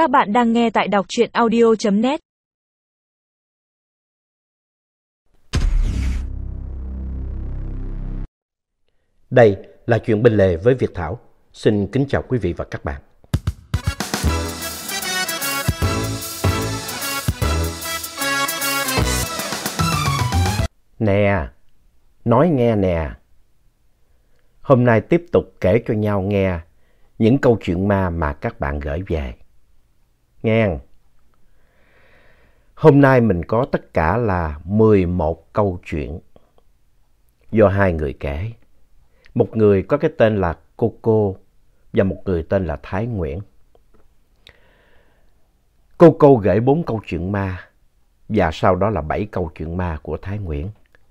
Các bạn đang nghe tại đọc truyện audio.net Đây là chuyện bên lề với Việt Thảo. Xin kính chào quý vị và các bạn. Nè, nói nghe nè. Hôm nay tiếp tục kể cho nhau nghe những câu chuyện ma mà các bạn gửi về. Nghe. Hôm nay mình có tất cả là 11 câu chuyện do hai người kể. Một người có cái tên là Coco và một người tên là Thái Nguyễn. Coco gửi bốn câu chuyện ma và sau đó là bảy câu chuyện ma của Thái Nguyễn.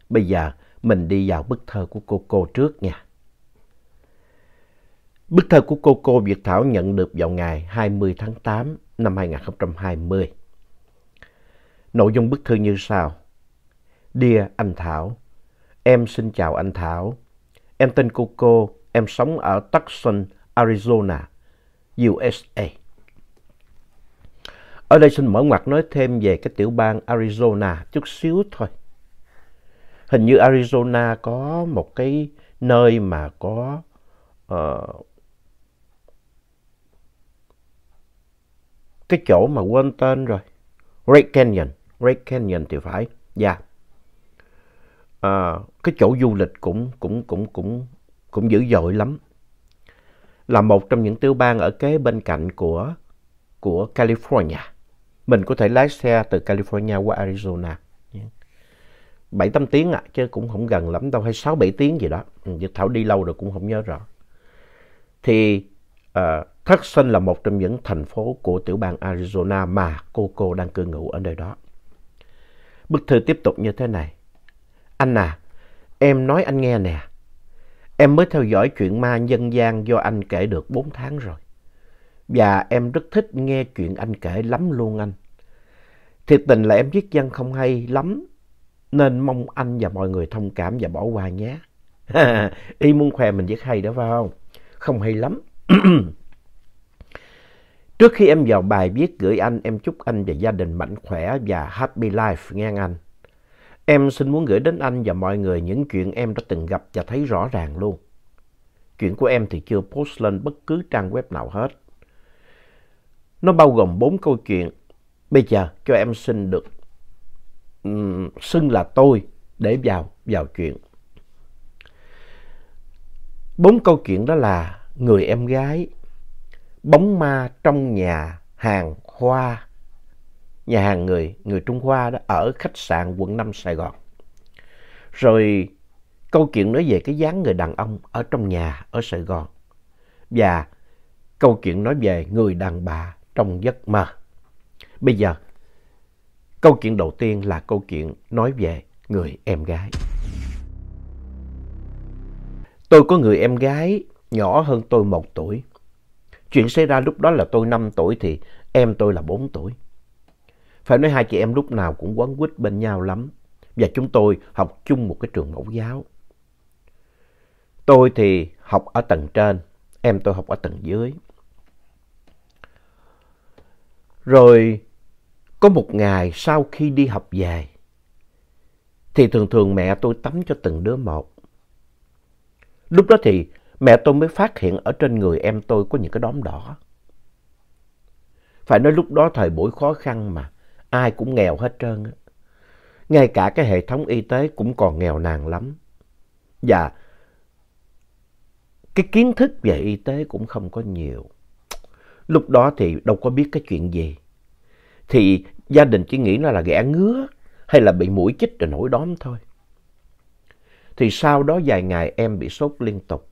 Bây giờ mình đi vào bức thơ của Coco trước nha. Bức thơ của Coco Việt Thảo nhận được vào ngày 20 tháng 8 năm 2020. Nội dung bức thư như sau. Dear anh Thảo, em xin chào anh Thảo. Em tên Coco, em sống ở Tucson, Arizona, USA. Ở đây xin mở ngoặt nói thêm về cái tiểu bang Arizona chút xíu thôi. Hình như Arizona có một cái nơi mà có uh, cái chỗ mà quên tên rồi. Red Canyon, Red Canyon thì phải. Dạ. Yeah. À, cái chỗ du lịch cũng cũng cũng cũng cũng dữ dội lắm. Là một trong những tiểu bang ở kế bên cạnh của của California. Mình có thể lái xe từ California qua Arizona. 7-8 tiếng ạ, à, chứ cũng không gần lắm đâu, hay 6-7 tiếng gì đó. Việt Thảo đi lâu rồi cũng không nhớ rõ. Thì Ờ, uh, Tucson là một trong những thành phố của tiểu bang Arizona mà Coco đang cư ngụ ở nơi đó. Bức thư tiếp tục như thế này. Anh à, em nói anh nghe nè. Em mới theo dõi chuyện ma dân gian do anh kể được 4 tháng rồi. Và em rất thích nghe chuyện anh kể lắm luôn anh. Thiệt tình là em viết văn không hay lắm. Nên mong anh và mọi người thông cảm và bỏ qua nhé. Y muốn khoe mình viết hay đó phải không? Không hay lắm. Trước khi em vào bài viết gửi anh, em chúc anh và gia đình mạnh khỏe và happy life nghe anh. Em xin muốn gửi đến anh và mọi người những chuyện em đã từng gặp và thấy rõ ràng luôn. Chuyện của em thì chưa post lên bất cứ trang web nào hết. Nó bao gồm bốn câu chuyện. Bây giờ cho em xin được um, xưng là tôi để vào vào chuyện. Bốn câu chuyện đó là người em gái, bóng ma trong nhà hàng Hoa, nhà hàng người, người Trung Hoa đó ở khách sạn quận 5 Sài Gòn. Rồi câu chuyện nói về cái dáng người đàn ông ở trong nhà ở Sài Gòn. Và câu chuyện nói về người đàn bà trong giấc mơ. Bây giờ, câu chuyện đầu tiên là câu chuyện nói về người em gái. Tôi có người em gái nhỏ hơn tôi một tuổi. Chuyện xảy ra lúc đó là tôi 5 tuổi thì em tôi là 4 tuổi. Phải nói hai chị em lúc nào cũng quấn quýt bên nhau lắm. Và chúng tôi học chung một cái trường mẫu giáo. Tôi thì học ở tầng trên, em tôi học ở tầng dưới. Rồi có một ngày sau khi đi học về, thì thường thường mẹ tôi tắm cho từng đứa một. Lúc đó thì mẹ tôi mới phát hiện ở trên người em tôi có những cái đốm đỏ. Phải nói lúc đó thời buổi khó khăn mà, ai cũng nghèo hết trơn. Á. Ngay cả cái hệ thống y tế cũng còn nghèo nàn lắm. Và cái kiến thức về y tế cũng không có nhiều. Lúc đó thì đâu có biết cái chuyện gì. Thì gia đình chỉ nghĩ nó là ghẻ ngứa hay là bị mũi chích rồi nổi đóm thôi. Thì sau đó vài ngày em bị sốt liên tục.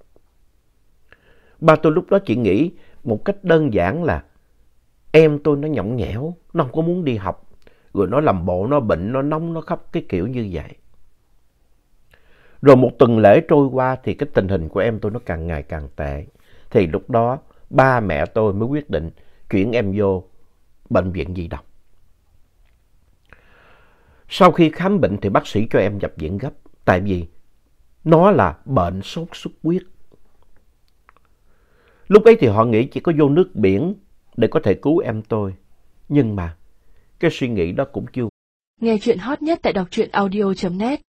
Ba tôi lúc đó chỉ nghĩ một cách đơn giản là em tôi nó nhõng nhẽo, nó không có muốn đi học. Rồi nó làm bộ, nó bệnh, nó nóng, nó khóc cái kiểu như vậy. Rồi một tuần lễ trôi qua thì cái tình hình của em tôi nó càng ngày càng tệ. Thì lúc đó ba mẹ tôi mới quyết định chuyển em vô bệnh viện di động. Sau khi khám bệnh thì bác sĩ cho em nhập viện gấp. Tại vì nó là bệnh sốt xuất huyết. Lúc ấy thì họ nghĩ chỉ có vô nước biển để có thể cứu em tôi. Nhưng mà, cái suy nghĩ đó cũng chưa. Nghe chuyện hot nhất tại đọc truyện audio.net